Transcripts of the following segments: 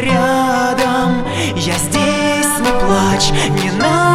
рядом. Я здесь, не плачь, не надо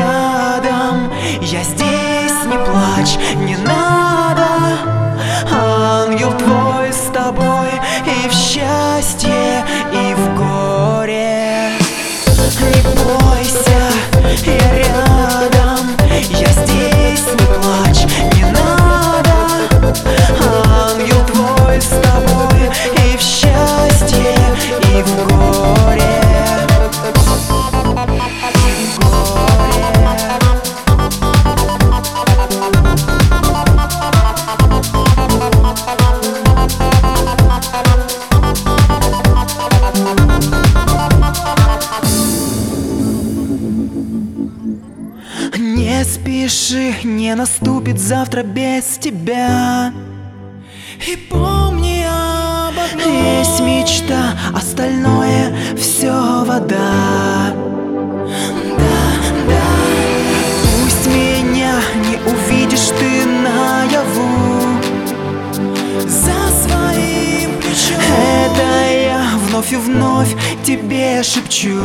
рядом. Я здесь, не плачь, не надо. Ангел твой с тобой И в счастье, Не спеши, не наступит завтра без тебя. И помни об одном. Есть мечта, остальное все вода. Да, да. Пусть меня не увидишь ты наяву. За своим плечом. Это я вновь и вновь тебе шепчу